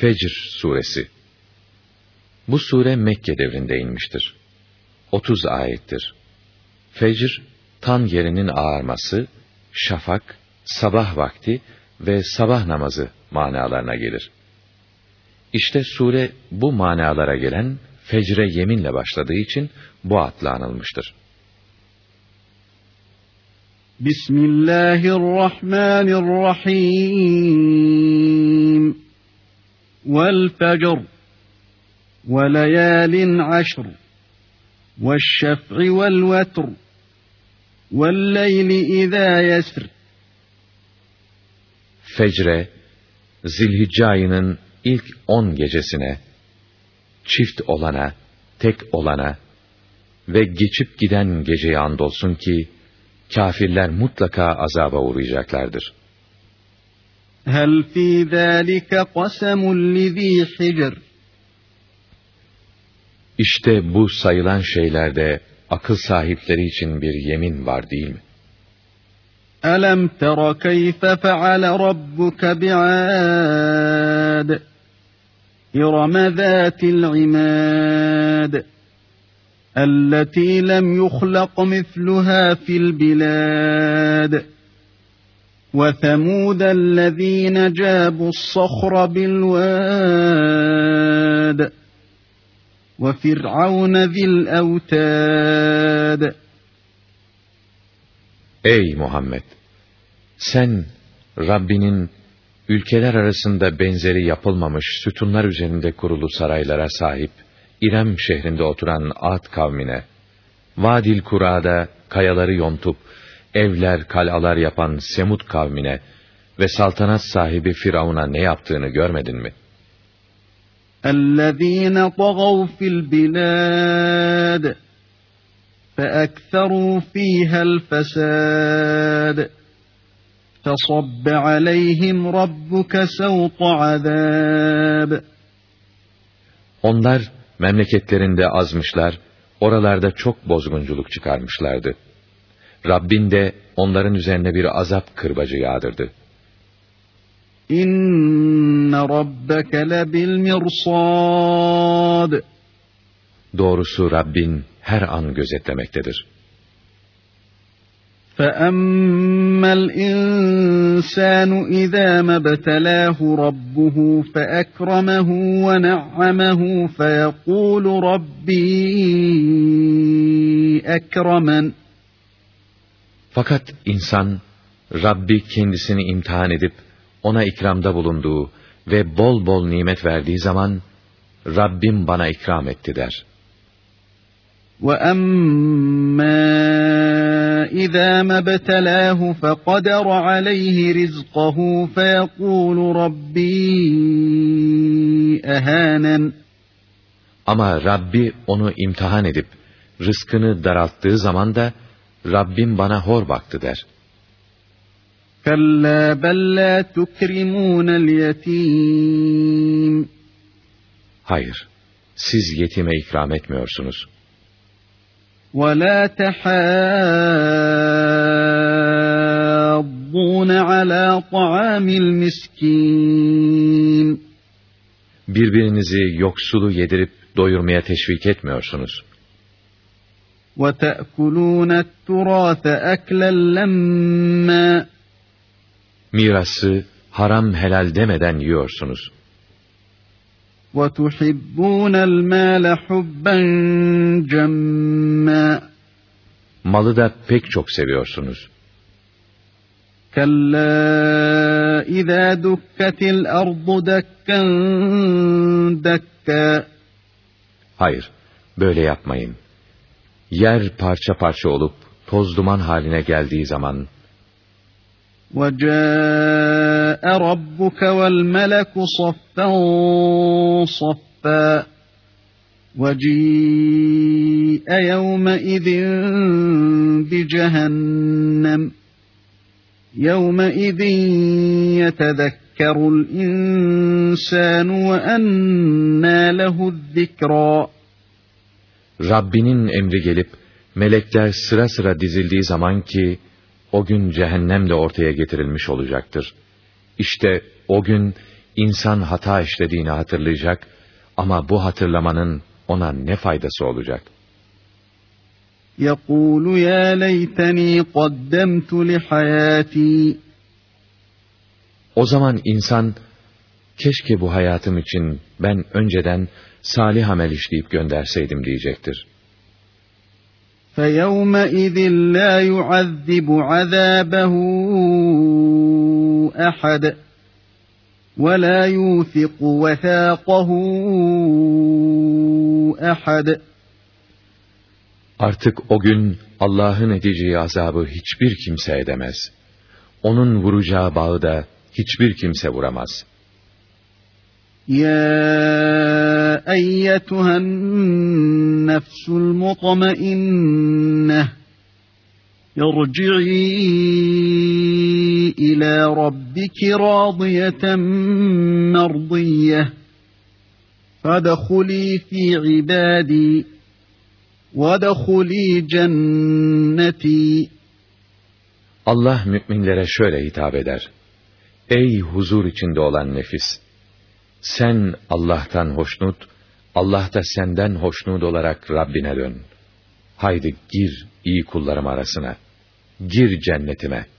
Fecr suresi Bu sure Mekke devrinde inmiştir. 30 ayettir. Fecr, tan yerinin ağarması, şafak, sabah vakti ve sabah namazı manalarına gelir. İşte sure bu manalara gelen fecre yeminle başladığı için bu adla anılmıştır. Bismillahirrahmanirrahim. Ve şef'i vel vetr vel leyli izâ yesr. Fecre, Zilhicce ayının ilk on gecesine, çift olana, tek olana ve geçip giden geceye andolsun ki, kafirler mutlaka azaba uğrayacaklardır. هَلْ فِي ذَٰلِكَ قَسَمٌ لِذ۪ي حِجْرٍ؟ İşte bu sayılan şeylerde akıl sahipleri için bir yemin var değil mi? أَلَمْ تَرَ كَيْفَ فَعَلَ رَبُّكَ بِعَادٍ؟ إِرَمَ ذَاتِ الْعِمَادِ التي لم يخلق مثلها في البلاد. وثمود الذين جابوا الصخر بالواد وفرعون ذي الأوتاد Ey Muhammed! Sen Rabbinin ülkeler arasında benzeri yapılmamış sütunlar üzerinde kurulu saraylara sahip İrem şehrinde oturan Ad kavmine, Vadil Kura'da kayaları yontup, evler, kalalar yapan Semud kavmine ve saltanat sahibi Firavun'a ne yaptığını görmedin mi? اَلَّذ۪ينَ طَغَوْا فِي الْبِلَادِ فَأَكْثَرُوا ف۪يهَا الْفَسَادِ فَصَبَّ عَلَيْهِمْ رَبُّكَ سَوْطَ عَذَابٍ Onlar memleketlerinde azmışlar, oralarda çok bozgunculuk çıkarmışlardı. Rabbin de onların üzerine bir azap kırbacı yağdırdı. İnne rabbeke lebil mirsad. Doğrusu Rabbin her an gözetlemektedir. فَأَمَّا الْإِنسَانُ إِذَا مَا ابْتَلَاهُ رَبُّهُ فَأَكْرَمَهُ وَنَعَّمَهُ فَيَقُولُ رَبِّي أَكْرَمَنِ Fakat insan, Rabbi kendisini imtihan edip, ona ikramda bulunduğu ve bol bol nimet verdiği zaman, Rabbim bana ikram etti der. وَأَمَّا إذا ما ابتلاه فقدر عليه رزقه فيقول ربي أهانن Ama Rabbi onu imtihan edip rızkını daralttığı zaman da Rabbim bana hor baktı der. كلا بل لا تكرمون اليتيم Hayır, siz yetime ikram etmiyorsunuz. ولا تحاضون على طعام المسكين Birbirinizi yoksulu yedirip doyurmaya teşvik etmiyorsunuz. وَتَأْكُلُونَ التُّرَاثَ أَكْلًا لَمَّا Mirası haram helal demeden yiyorsunuz. وَتُحِبُّونَ الْمَالَ حُبًّا جَمًّا Malı da pek çok seviyorsunuz. كَلَّا اِذَا دُكَّتِ الْأَرْضُ دَكًّا دَكًّا Hayır, böyle yapmayın. Yer parça parça olup toz duman haline geldiği zaman وَجَاءَ رَبُّكَ وَالْمَلَكُ صَفًّا صَفًّا وَجِيءَ يَوْمَئِذٍ بِجَهَنَّمَ يَوْمَئِذٍ يَتَذَكَّرُ الْإِنسَانُ وَأَنَّى لَهُ الذِّكْرَى Rabbinin emri gelip melekler sıra sıra dizildiği zaman ki o gün cehennem de ortaya getirilmiş olacaktır. İşte o gün insan hata işlediğini hatırlayacak ama bu hatırlamanın ona ne faydası olacak? يَقُولُ يَا لَيْتَنِي قَدَّمْتُ لِحَيَاتِي O zaman insan, keşke bu hayatım için ben önceden salih amel işleyip gönderseydim diyecektir. فَيَوْمَئِذٍ لَا يُعَذِّبُ عَذَابَهُ أَحَدٌ وَلَا يُوثِقُ وَثَاقَهُ أَحَدٌ Artık o gün Allah'ın edeceği azabı hiçbir kimse edemez. Onun vuracağı bağı da hiçbir kimse vuramaz. يا ايتها النفس المطمئنه ارجعي الى ربك راضيه مرضيه فادخلي في عبادي وادخلي جنتي Allah müminlere şöyle hitap eder. Ey huzur içinde olan nefis! Sen Allah'tan hoşnut, Allah da senden hoşnut olarak Rabbine dön. Haydi gir iyi kullarım arasına. Gir cennetime.''